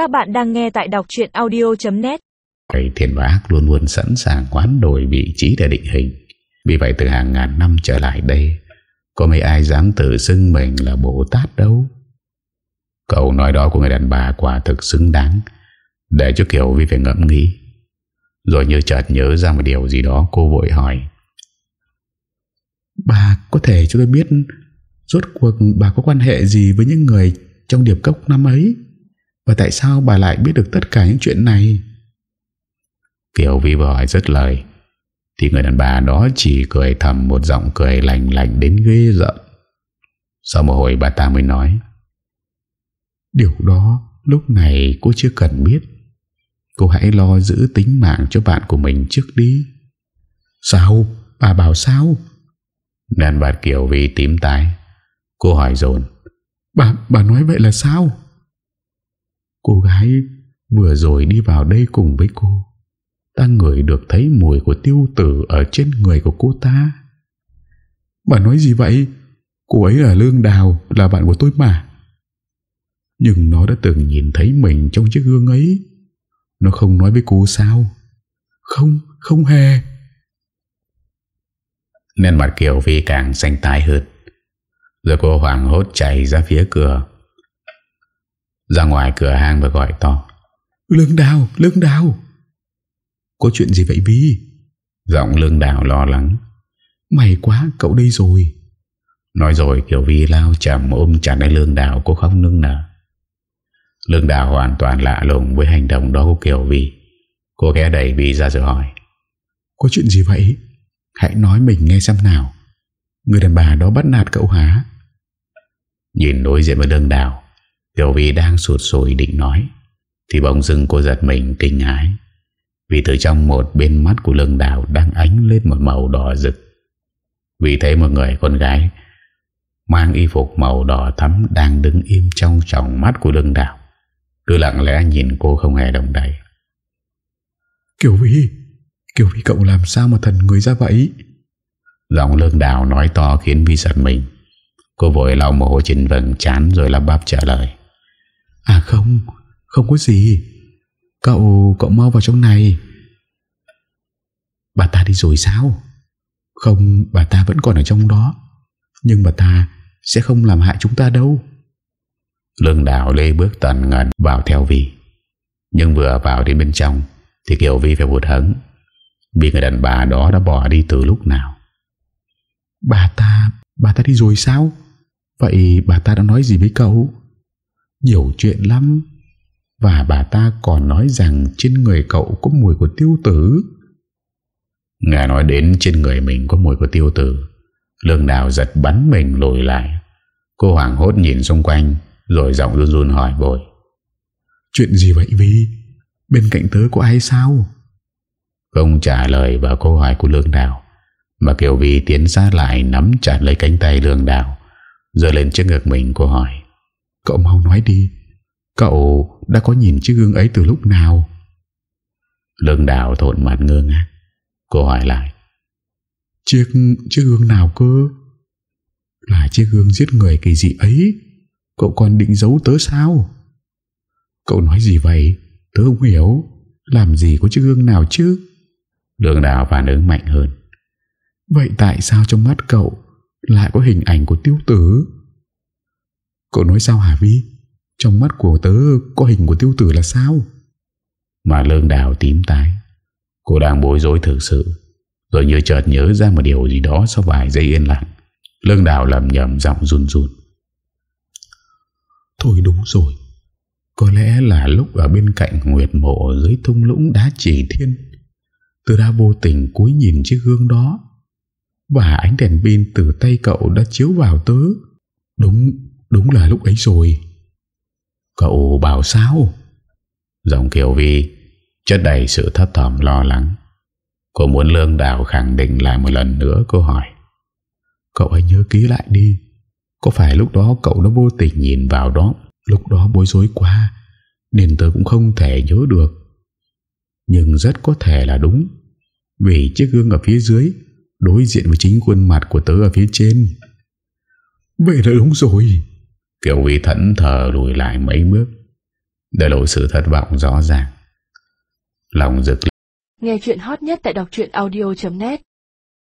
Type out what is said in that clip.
Các bạn đang nghe tại đọc chuyện audio.net Thầy thiền và ác luôn luôn sẵn sàng hoán đổi vị trí để định hình. Vì vậy từ hàng ngàn năm trở lại đây, Có mấy ai dám tự xưng mình là Bồ Tát đâu? Câu nói đó của người đàn bà quả thực xứng đáng. Để cho Kiều Vi phải ngẫm nghĩ. Rồi như chợt nhớ ra một điều gì đó Cô vội hỏi. Bà có thể cho tôi biết Rốt cuộc bà có quan hệ gì với những người Trong điệp cốc năm ấy? Và tại sao bà lại biết được tất cả những chuyện này Kiều Vi vừa hỏi rất lời Thì người đàn bà đó chỉ cười thầm Một giọng cười lành lạnh đến ghê giận Sau một hồi bà ta mới nói Điều đó lúc này cô chưa cần biết Cô hãy lo giữ tính mạng cho bạn của mình trước đi Sao? Bà bảo sao? Đàn bà Kiều Vi tím tái Cô hỏi dồn Bà, bà nói vậy là sao? Cô gái vừa rồi đi vào đây cùng với cô Ta ngửi được thấy mùi của tiêu tử Ở trên người của cô ta. Bà nói gì vậy? Cô ấy là Lương Đào Là bạn của tôi mà. Nhưng nó đã từng nhìn thấy mình Trong chiếc gương ấy. Nó không nói với cô sao? Không, không hề. Nên mặt Kiều Vi càng xanh tái hơn. Rồi cô hoảng hốt chạy ra phía cửa ra ngoài cửa hang và gọi to. Lương Đào, Lương Đào. Có chuyện gì vậy Vi Giọng lương đào lo lắng. May quá cậu đây rồi. Nói rồi Kiều Vi lao chầm ôm chặt lấy lương đào Cô không nưng nở. Lương đào hoàn toàn lạ lùng Với hành động đó của Kiều Vi. Cô ghé đẩy Vi ra rồi hỏi. Có chuyện gì vậy? Hãy nói mình nghe xem nào. Người đàn bà đó bắt nạt cậu hả? Nhìn đối diện với lương đào Kiều Vi đang sụt sùi định nói Thì bỗng dưng cô giật mình kinh ngái Vì từ trong một bên mắt của lương đào Đang ánh lên một màu đỏ rực. Vì thấy một người con gái Mang y phục màu đỏ thắm Đang đứng im trong tròng mắt của lương đào. Cứ lặng lẽ nhìn cô không hề đồng đầy Kiều Vi Kiều Vi cậu làm sao mà thần người ra vậy? Giọng lương đào nói to khiến Vi giật mình. Cô vội lau mồ hôi trên vầng chán Rồi lắp bắp trả lời À không Không có gì. Cậu, cậu mau vào trong này. Bà ta đi rồi sao? Không, bà ta vẫn còn ở trong đó. Nhưng bà ta sẽ không làm hại chúng ta đâu. Lương đào lê bước tần ngần vào theo Vi. Nhưng vừa vào đến bên trong Thì Kiều Vi phải vụt hấn Vì người đàn bà đó đã bỏ đi từ lúc nào. Bà ta, bà ta đi rồi sao? Vậy bà ta đã nói gì với cậu Nhiều chuyện lắm. Và bà ta còn nói rằng Trên người cậu có mùi của tiêu tử. Nghe nói đến trên người mình có mùi của tiêu tử Lương đào giật bắn mình lùi lại. Cô hoảng hốt nhìn xung quanh Rồi giọng run run hỏi vội. Chuyện gì vậy Vi? Bên cạnh tớ có ai sao? Không trả lời vào câu hỏi của Lương Đào Mà Kiều Vi tiến sát lại Nắm chặt lấy cánh tay Lương Đào Rồi lên trước ngực mình cô hỏi Cậu mau nói đi Cậu đã có nhìn chiếc gương ấy từ lúc nào? Lương Đào thộn mặt ngơ ngác. Cô hỏi lại. Chiếc, chiếc gương nào cơ? Là chiếc gương giết người kỳ dị ấy. Cậu còn định giấu tớ sao? Cậu nói gì vậy? Tớ không hiểu. Làm gì có chiếc gương nào chứ? Lương Đào phản ứng mạnh hơn. Vậy tại sao trong mắt cậu Lại có hình ảnh của tiêu tử Cậu nói sao hả Vi Trong mắt của tớ có hình của tiêu tử là sao? Mà lương đào tím tái. Cô đang bối rối thực sự. Rồi như chợt nhớ ra một điều gì đó Sau vài giây yên lặng. Lương đào lầm nhầm giọng run run. Thôi đúng rồi. Có lẽ là lúc ở bên cạnh Nguyệt mộ Dưới thung lũng đá chỉ thiên. Tôi đã vô tình cúi nhìn chiếc gương đó. Và ánh đèn pin từ tay cậu đã chiếu vào tớ. Đúng, đúng là lúc ấy rồi. Cậu bảo sao? Giọng Kiều Vi Chất đầy sự thấp thỏm lo lắng. Cô muốn Lương Đào khẳng định lại một lần nữa, Cô hỏi. Cậu hãy nhớ ký lại đi. Có phải lúc đó cậu nó vô tình nhìn vào đó? Lúc đó bối rối quá, Nên tớ cũng không thể nhớ được. Nhưng rất có thể là đúng. Vì chiếc gương ở phía dưới Đối diện với chính khuôn mặt của tớ ở phía trên. Vậy là đúng rồi. Kiều Vi thẫn thờ lùi lại mấy bước. Để lộ sự thất vọng rõ ràng. Lòng rực Nghe chuyện hot nhất tại đọc audio.net